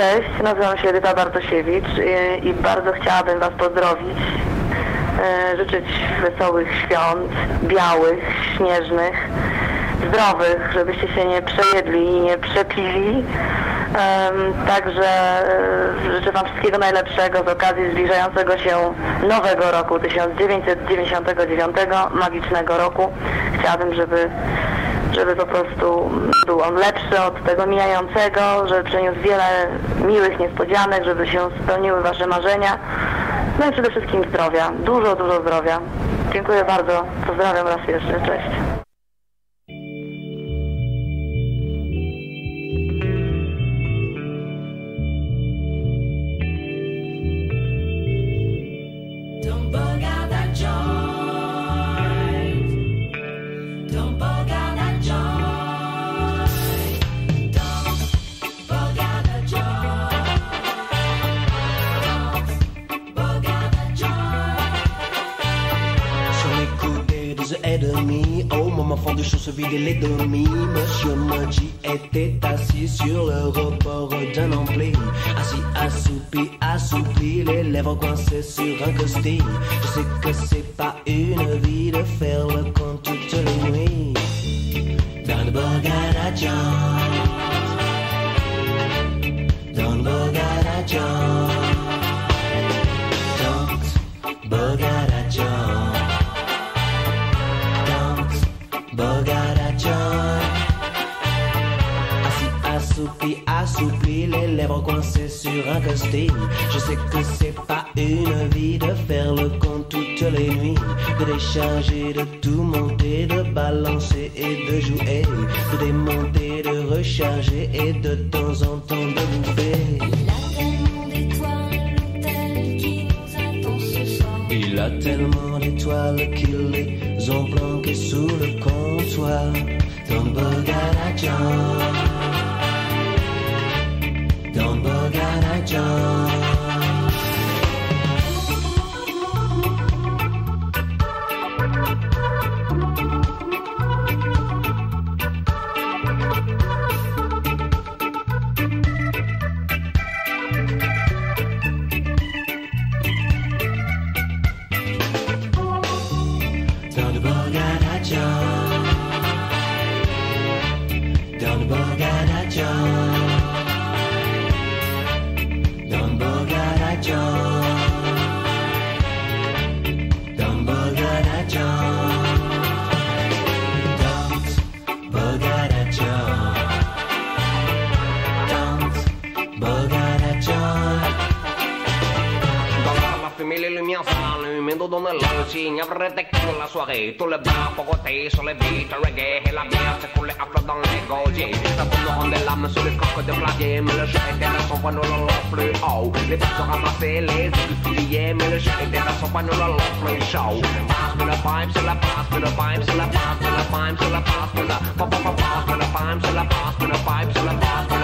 Cześć, nazywam się Edyta Bartosiewicz i, i bardzo chciałabym Was pozdrowić. E, życzyć wesołych świąt, białych, śnieżnych, zdrowych, żebyście się nie przejedli i nie przepili. Także e, życzę Wam wszystkiego najlepszego z okazji zbliżającego się nowego roku 1999, magicznego roku. Chciałabym, żeby żeby po prostu był on lepszy od tego mijającego, żeby przyniósł wiele miłych niespodzianek, żeby się spełniły Wasze marzenia. No i przede wszystkim zdrowia. Dużo, dużo zdrowia. Dziękuję bardzo. Pozdrawiam raz jeszcze. Cześć. Ennemis, au moment fond de choses se vider les demi. Monsieur Moji était assis sur le rebord d'un ampli. Assis, assoupi, assoupi, les lèvres coincées sur un costille. Je sais que c'est pas une vie de faire le compte toutes les nuits. Dans le Borgata Borgata John. Assis, assoupi, assoupli, les lèvres coincées sur un costume. Je sais que c'est pas une vie de faire le compte toutes les nuits, de décharger, de tout monter, de balancer et de jouer, de démonter, de recharger et de temps en temps de bouffer. Tellement d'étoiles qui nous ont planquées sous le comptoir. Il a La les lumières s'allument dans le signe avrete con la soirée Tous les bras pogotés sur les beats reggae Et la bière s'est coulée à flot dans les gosiers Ça nous rendre des lames sur les coques de clavier Mais le jeu était dans son panneau le plus haut Les bats se ramassaient, les ailes fusillées Mais le jeu était dans son panneau le plus chaud Passe c'est la pipe, c'est la passe me le pipe, c'est la passe me la pipe, c'est la passe c'est la passe la pipe, c'est la passe me le pipe, c'est la passe me le pipe, c'est la passe la